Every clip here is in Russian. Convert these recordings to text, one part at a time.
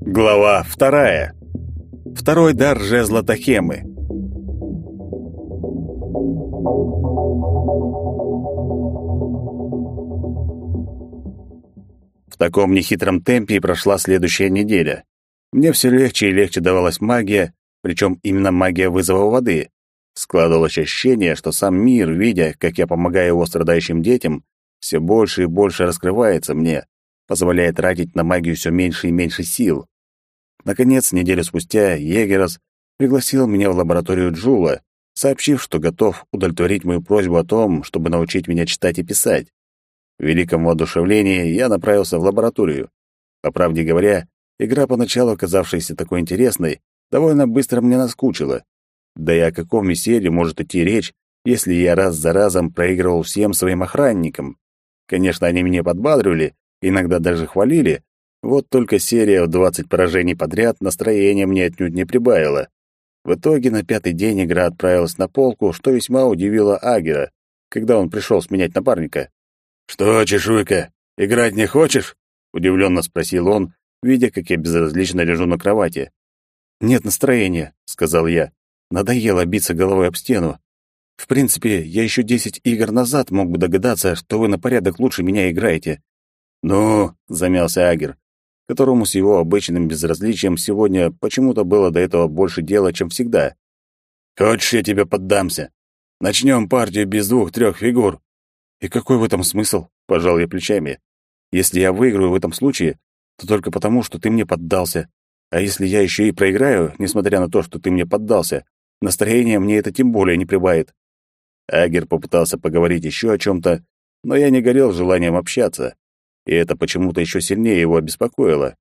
Глава вторая. Второй дар жезла Тахемы. В таком нехитром темпе и прошла следующая неделя. Мне все легче и легче давалась магия, причем именно магия вызова воды. Складывалось ощущение, что сам мир, видя, как я помогаю его страдающим детям, все больше и больше раскрывается мне, позволяя тратить на магию все меньше и меньше сил. Наконец, неделю спустя Егерос пригласил меня в лабораторию Джула, сообщив, что готов удовлетворить мою просьбу о том, чтобы научить меня читать и писать. В великом воодушевлении я направился в лабораторию. По правде говоря, игра, поначалу казавшаяся такой интересной, довольно быстро мне наскучила. Да и о каком веселье может идти речь, если я раз за разом проигрывал всем своим охранникам? Конечно, они меня подбадривали, иногда даже хвалили, вот только серия в 20 поражений подряд настроение мне отнюдь не прибавила. В итоге на пятый день игра отправилась на полку, что весьма удивило Агера, когда он пришел сменять напарника. «Что, чешуйка, играть не хочешь?» — удивленно спросил он, видя, как я безразлично лежу на кровати. «Нет настроения», — сказал я. «Надоело биться головой об стену. В принципе, я еще десять игр назад мог бы догадаться, что вы на порядок лучше меня играете». «Ну», — замялся Агер, которому с его обычным безразличием сегодня почему-то было до этого больше дела, чем всегда. «Хочешь, я тебе поддамся? Начнем партию без двух-трех фигур». «И какой в этом смысл?» — пожал я плечами. «Если я выиграю в этом случае, то только потому, что ты мне поддался. А если я еще и проиграю, несмотря на то, что ты мне поддался, настроение мне это тем более не прибавит». Агер попытался поговорить еще о чем-то, но я не горел желанием общаться и это почему-то еще сильнее его обеспокоило.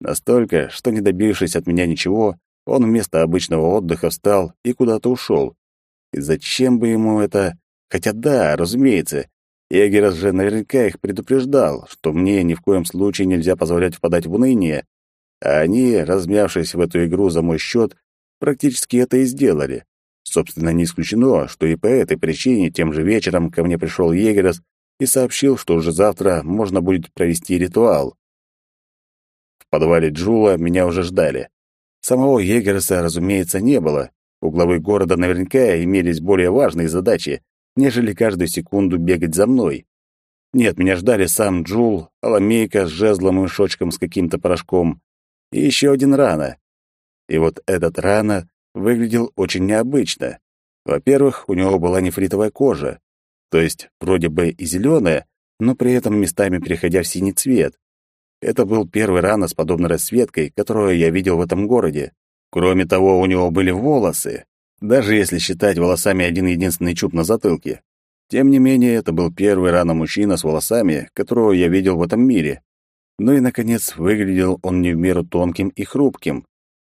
Настолько, что, не добившись от меня ничего, он вместо обычного отдыха встал и куда-то ушел. И зачем бы ему это? Хотя да, разумеется, Егерас же наверняка их предупреждал, что мне ни в коем случае нельзя позволять впадать в уныние, а они, размявшись в эту игру за мой счет, практически это и сделали. Собственно, не исключено, что и по этой причине тем же вечером ко мне пришел Егерас и сообщил, что уже завтра можно будет провести ритуал. В подвале Джула меня уже ждали. Самого Егерса, разумеется, не было. У главы города наверняка имелись более важные задачи, нежели каждую секунду бегать за мной. Нет, меня ждали сам Джул, Аламейка с жезлом и мешочком с каким-то порошком, и еще один рана. И вот этот рана выглядел очень необычно. Во-первых, у него была нефритовая кожа, то есть вроде бы и зеленая, но при этом местами переходя в синий цвет. Это был первый рано с подобной расцветкой, которую я видел в этом городе. Кроме того, у него были волосы, даже если считать волосами один единственный чуб на затылке. Тем не менее, это был первый рано мужчина с волосами, которого я видел в этом мире. Ну и, наконец, выглядел он не в меру тонким и хрупким.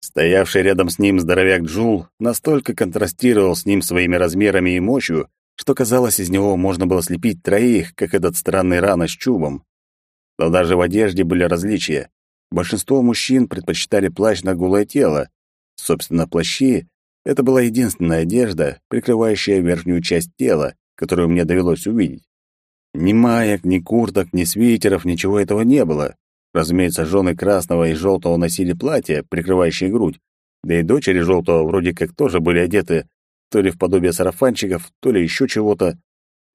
Стоявший рядом с ним здоровяк Джул настолько контрастировал с ним своими размерами и мощью, что, казалось, из него можно было слепить троих, как этот странный рано с чубом. Но даже в одежде были различия. Большинство мужчин предпочитали плащ на голое тело. Собственно, плащи — это была единственная одежда, прикрывающая верхнюю часть тела, которую мне довелось увидеть. Ни маек, ни курток, ни свитеров, ничего этого не было. Разумеется, жены красного и желтого носили платья, прикрывающие грудь, да и дочери желтого вроде как тоже были одеты то ли в подобие сарафанчиков, то ли еще чего-то.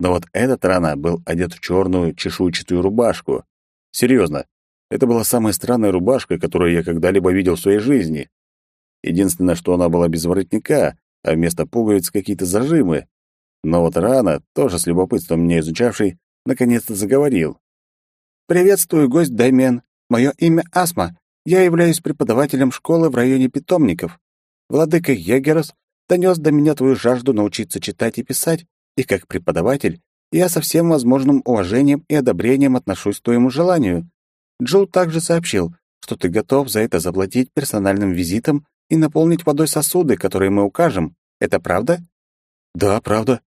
Но вот этот рана был одет в черную чешуйчатую рубашку. Серьезно, это была самая странная рубашка, которую я когда-либо видел в своей жизни. Единственное, что она была без воротника, а вместо пуговиц какие-то зажимы. Но вот рана, тоже с любопытством меня изучавший, наконец-то заговорил. «Приветствую, гость Даймен. Мое имя Асма. Я являюсь преподавателем школы в районе питомников. Владыка Егерос донес до меня твою жажду научиться читать и писать, и как преподаватель я со всем возможным уважением и одобрением отношусь к твоему желанию. Джул также сообщил, что ты готов за это заплатить персональным визитом и наполнить водой сосуды, которые мы укажем. Это правда? Да, правда.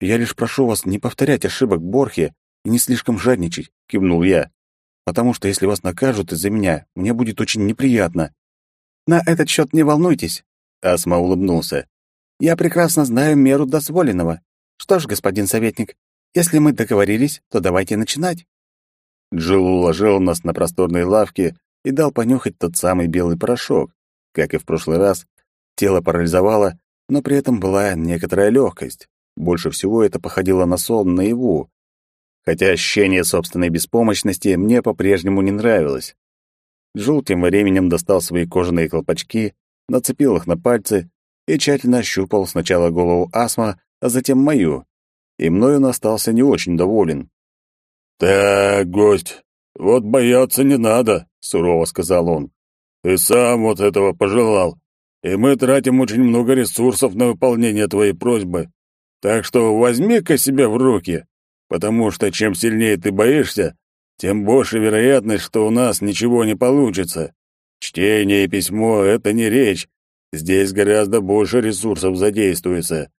Я лишь прошу вас не повторять ошибок Борхе и не слишком жадничать, кивнул я. Потому что если вас накажут из-за меня, мне будет очень неприятно. На этот счет не волнуйтесь, Асма улыбнулся. Я прекрасно знаю меру дозволенного. Что ж, господин советник, если мы договорились, то давайте начинать. Джилл уложил нас на просторные лавки и дал понюхать тот самый белый порошок. Как и в прошлый раз, тело парализовало, но при этом была некоторая легкость. Больше всего это походило на сон наяву. Хотя ощущение собственной беспомощности мне по-прежнему не нравилось. Джул тем временем достал свои кожаные колпачки, нацепил их на пальцы и тщательно ощупал сначала голову Асма, а затем мою. И мною он остался не очень доволен. «Так, гость, вот бояться не надо», — сурово сказал он. «Ты сам вот этого пожелал, и мы тратим очень много ресурсов на выполнение твоей просьбы. Так что возьми-ка себя в руки, потому что чем сильнее ты боишься, тем больше вероятность, что у нас ничего не получится. Чтение и письмо — это не речь, здесь гораздо больше ресурсов задействуется.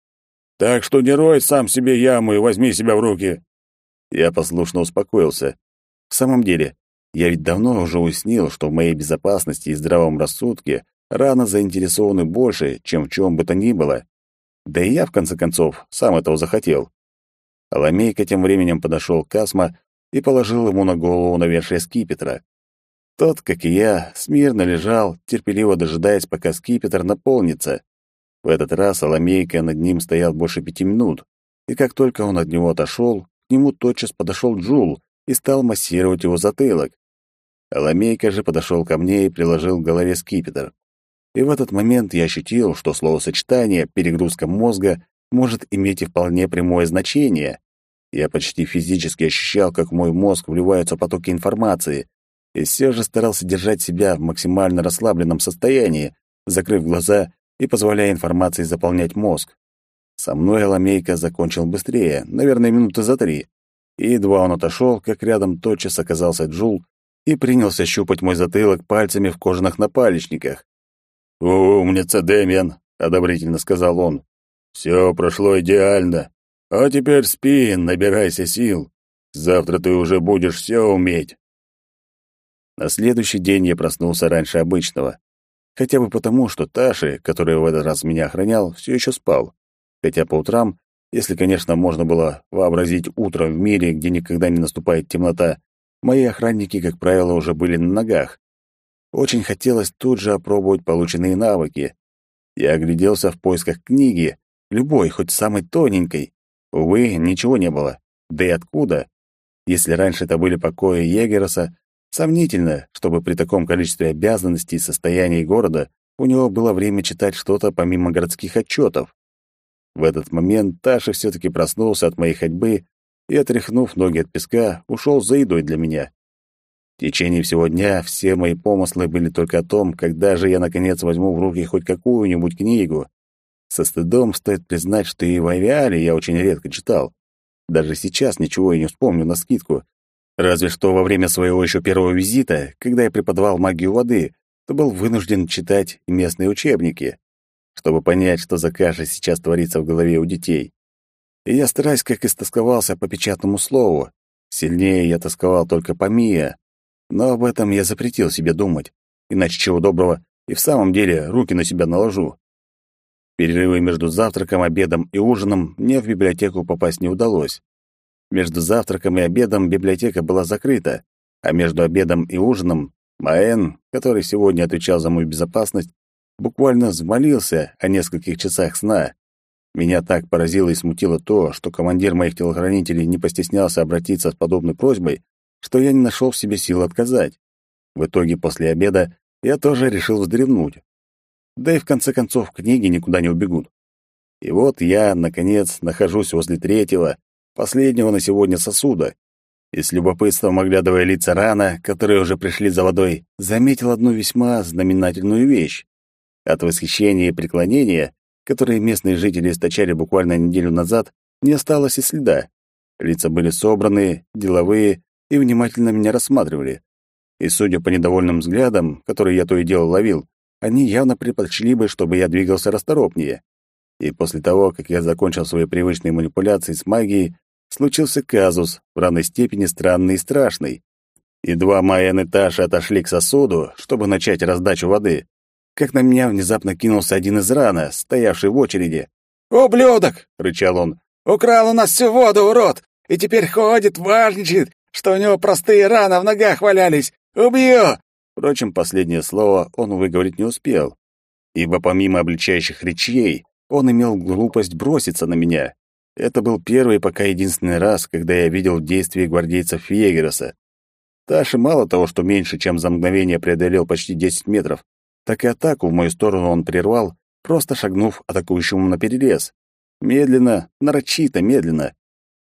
Так что не рой сам себе яму и возьми себя в руки». Я послушно успокоился. В самом деле, я ведь давно уже уяснил, что в моей безопасности и здравом рассудке рано заинтересованы больше, чем в чем бы то ни было. Да и я, в конце концов, сам этого захотел. Аламейка тем временем подошел к Асма и положил ему на голову навершие скипетра. Тот, как и я, смирно лежал, терпеливо дожидаясь, пока скипетр наполнится. В этот раз Аламейка над ним стоял больше пяти минут, и как только он от него отошел, к нему тотчас подошел Джул и стал массировать его затылок. Аламейка же подошел ко мне и приложил к голове скипетр. И в этот момент я ощутил, что словосочетание «перегрузка мозга» может иметь и вполне прямое значение. Я почти физически ощущал, как в мой мозг вливаются потоки информации, и все же старался держать себя в максимально расслабленном состоянии, закрыв глаза и позволяя информации заполнять мозг. Со мной Аламейка закончил быстрее, наверное, минуты за три. И едва он отошел, как рядом тотчас оказался Джул и принялся щупать мой затылок пальцами в кожаных напалечниках. «Умница, Дэмиан!» — одобрительно сказал он. «Все прошло идеально. А теперь спи, набирайся сил. Завтра ты уже будешь все уметь». На следующий день я проснулся раньше обычного. Хотя бы потому, что Таши, который в этот раз меня охранял, все еще спал. Хотя по утрам, если, конечно, можно было вообразить утро в мире, где никогда не наступает темнота, мои охранники, как правило, уже были на ногах. Очень хотелось тут же опробовать полученные навыки. Я огляделся в поисках книги, любой, хоть самой тоненькой. Увы, ничего не было. Да и откуда? Если раньше это были покои Егероса, сомнительно, чтобы при таком количестве обязанностей и состоянии города у него было время читать что-то помимо городских отчетов. В этот момент Таша все-таки проснулся от моей ходьбы и, отряхнув ноги от песка, ушел за едой для меня. В течение всего дня все мои помыслы были только о том, когда же я, наконец, возьму в руки хоть какую-нибудь книгу. Со стыдом стоит признать, что и в авиале я очень редко читал. Даже сейчас ничего и не вспомню на скидку. Разве что во время своего еще первого визита, когда я преподавал магию воды, то был вынужден читать местные учебники, чтобы понять, что за каша сейчас творится в голове у детей. И я стараюсь, как истосковался по печатному слову. Сильнее я тосковал только по Мия, но об этом я запретил себе думать, иначе чего доброго, и в самом деле руки на себя наложу. Перерывы между завтраком, обедом и ужином мне в библиотеку попасть не удалось. Между завтраком и обедом библиотека была закрыта, а между обедом и ужином Маэн, который сегодня отвечал за мою безопасность, буквально взмолился о нескольких часах сна. Меня так поразило и смутило то, что командир моих телохранителей не постеснялся обратиться с подобной просьбой что я не нашел в себе сил отказать. В итоге после обеда я тоже решил вздремнуть. Да и в конце концов книги никуда не убегут. И вот я, наконец, нахожусь возле третьего, последнего на сегодня сосуда, и с любопытством, оглядывая лица рана, которые уже пришли за водой, заметил одну весьма знаменательную вещь. От восхищения и преклонения, которые местные жители источали буквально неделю назад, не осталось и следа. Лица были собранные, деловые и внимательно меня рассматривали. И, судя по недовольным взглядам, которые я то и дело ловил, они явно предпочли бы, чтобы я двигался расторопнее. И после того, как я закончил свои привычные манипуляции с магией, случился казус, в равной степени странный и страшный. Едва Майен и Таша отошли к сосуду, чтобы начать раздачу воды, как на меня внезапно кинулся один из рана, стоявший в очереди. «Ублюдок!» — рычал он. «Украл у нас всю воду, урод! И теперь ходит, важничает, что у него простые раны в ногах валялись! Убью!» Впрочем, последнее слово он выговорить не успел, ибо помимо обличающих речей, он имел глупость броситься на меня. Это был первый пока единственный раз, когда я видел действия гвардейцев Егереса. Таша мало того, что меньше, чем за мгновение преодолел почти 10 метров, так и атаку в мою сторону он прервал, просто шагнув атакующему на перерез. Медленно, нарочито медленно.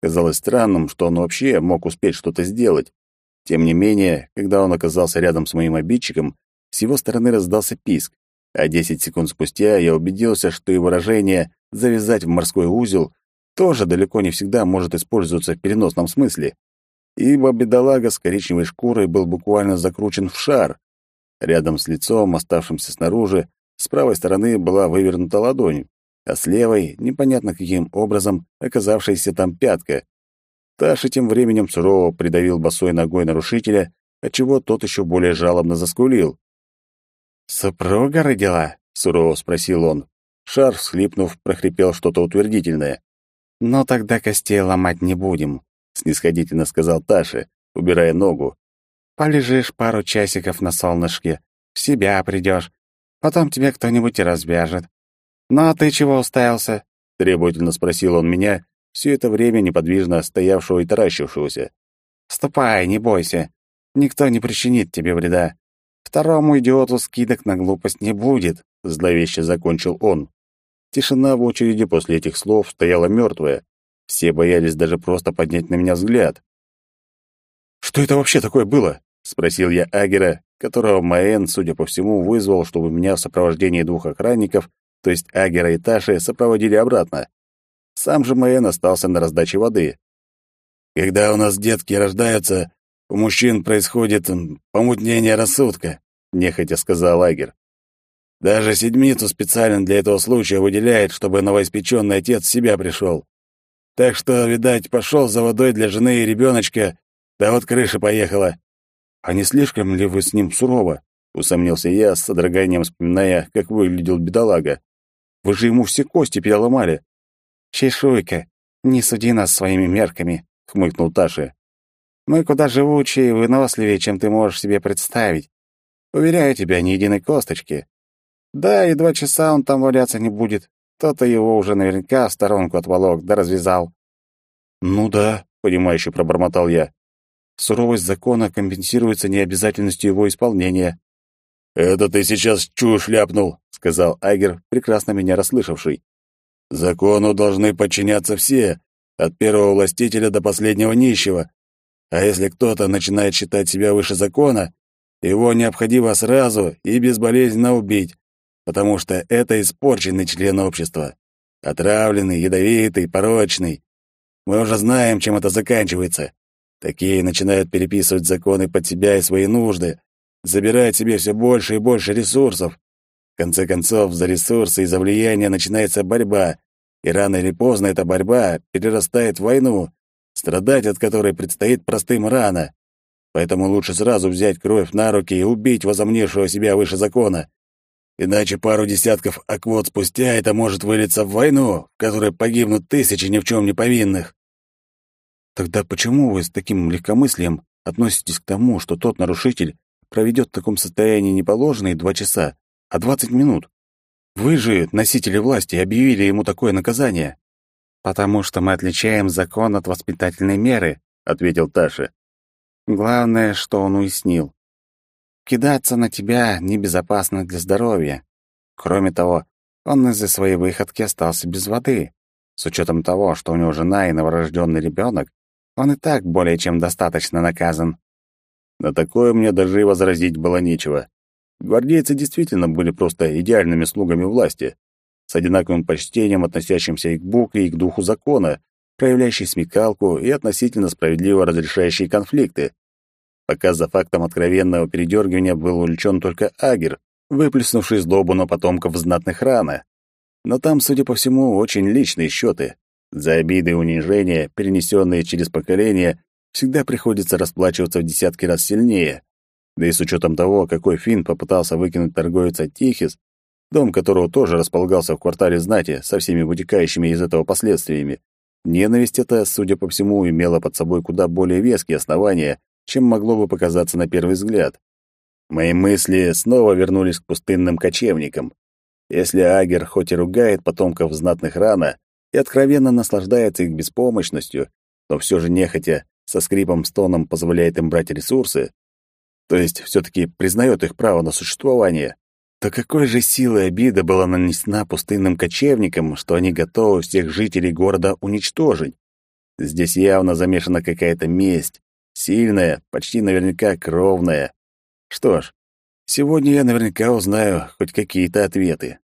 Казалось странным, что он вообще мог успеть что-то сделать. Тем не менее, когда он оказался рядом с моим обидчиком, с его стороны раздался писк, а 10 секунд спустя я убедился, что и выражение «завязать в морской узел» тоже далеко не всегда может использоваться в переносном смысле, ибо бедолага с коричневой шкурой был буквально закручен в шар. Рядом с лицом, оставшимся снаружи, с правой стороны была вывернута ладонь, а с левой, непонятно каким образом, оказавшаяся там пятка. Таша тем временем сурово придавил босой ногой нарушителя, отчего тот еще более жалобно заскулил. «Супруга родила?» — сурово спросил он. Шар, всхлипнув, прохрипел что-то утвердительное. «Ну тогда костей ломать не будем», — снисходительно сказал Таша, убирая ногу. «Полежишь пару часиков на солнышке, в себя придешь, потом тебя кто-нибудь и развяжет. Ну а ты чего уставился?» — требовательно спросил он меня, все это время неподвижно стоявшего и таращившегося. «Ступай, не бойся. Никто не причинит тебе вреда. Второму идиоту скидок на глупость не будет», — зловеще закончил он. Тишина в очереди после этих слов стояла мертвая. Все боялись даже просто поднять на меня взгляд. «Что это вообще такое было?» — спросил я Агера, которого Маэн, судя по всему, вызвал, чтобы меня в сопровождении двух охранников, то есть Агера и Таши, сопроводили обратно. Сам же Маэн остался на раздаче воды. «Когда у нас детки рождаются, у мужчин происходит помутнение рассудка», — нехотя сказал Агер. «Даже седмицу специально для этого случая выделяет, чтобы новоиспеченный отец в себя пришел. Так что, видать, пошел за водой для жены и ребеночка, да вот крыша поехала». «А не слишком ли вы с ним сурово?» — усомнился я, с содроганием вспоминая, как выглядел бедолага. «Вы же ему все кости переломали». «Чешуйка, не суди нас своими мерками», — хмыкнул Таша. «Мы куда живучее и выносливее, чем ты можешь себе представить. Уверяю тебя, ни единой косточки. Да, и два часа он там валяться не будет. Кто-то его уже наверняка в сторонку отволок, да развязал». «Ну да», — понимающе пробормотал я. «Суровость закона компенсируется необязательностью его исполнения». «Это ты сейчас чушь ляпнул», — сказал Айгер, прекрасно меня расслышавший. Закону должны подчиняться все, от первого властителя до последнего нищего. А если кто-то начинает считать себя выше закона, его необходимо сразу и безболезненно убить, потому что это испорченный член общества. Отравленный, ядовитый, порочный. Мы уже знаем, чем это заканчивается. Такие начинают переписывать законы под себя и свои нужды, забирать себе все больше и больше ресурсов. В конце концов, за ресурсы и за влияние начинается борьба, и рано или поздно эта борьба перерастает в войну, страдать от которой предстоит простым рано. Поэтому лучше сразу взять кровь на руки и убить возомнившего себя выше закона. Иначе пару десятков аквот спустя это может вылиться в войну, в которой погибнут тысячи ни в чем не повинных. Тогда почему вы с таким легкомыслием относитесь к тому, что тот нарушитель проведет в таком состоянии не положенные два часа, а двадцать минут? Вы же, носители власти, объявили ему такое наказание. Потому что мы отличаем закон от воспитательной меры, ответил Таша. Главное, что он уяснил. Кидаться на тебя небезопасно для здоровья. Кроме того, он из-за своей выходки остался без воды. С учетом того, что у него жена и новорожденный ребенок, он и так более чем достаточно наказан. На такое мне даже и возразить было нечего. Гвардейцы действительно были просто идеальными слугами власти, с одинаковым почтением, относящимся и к букве, и к духу закона, проявляющий смекалку и относительно справедливо разрешающий конфликты. Пока за фактом откровенного передергивания был увлечен только Агер, выплеснувший злобу на потомков знатных рана. Но там, судя по всему, очень личные счеты. За обиды и унижения, перенесенные через поколения, всегда приходится расплачиваться в десятки раз сильнее. Да и с учетом того, какой фин попытался выкинуть торговец Тихис, дом которого тоже располагался в квартале знати со всеми вытекающими из этого последствиями. Ненависть эта, судя по всему, имела под собой куда более веские основания, чем могло бы показаться на первый взгляд. Мои мысли снова вернулись к пустынным кочевникам. Если Агер хоть и ругает потомков знатных рано и откровенно наслаждается их беспомощностью, но все же нехотя, со скрипом-стоном позволяет им брать ресурсы, то есть все таки признает их право на существование, то какой же силой обида была нанесена пустынным кочевникам, что они готовы всех жителей города уничтожить? Здесь явно замешана какая-то месть, сильная, почти наверняка кровная. Что ж, сегодня я наверняка узнаю хоть какие-то ответы.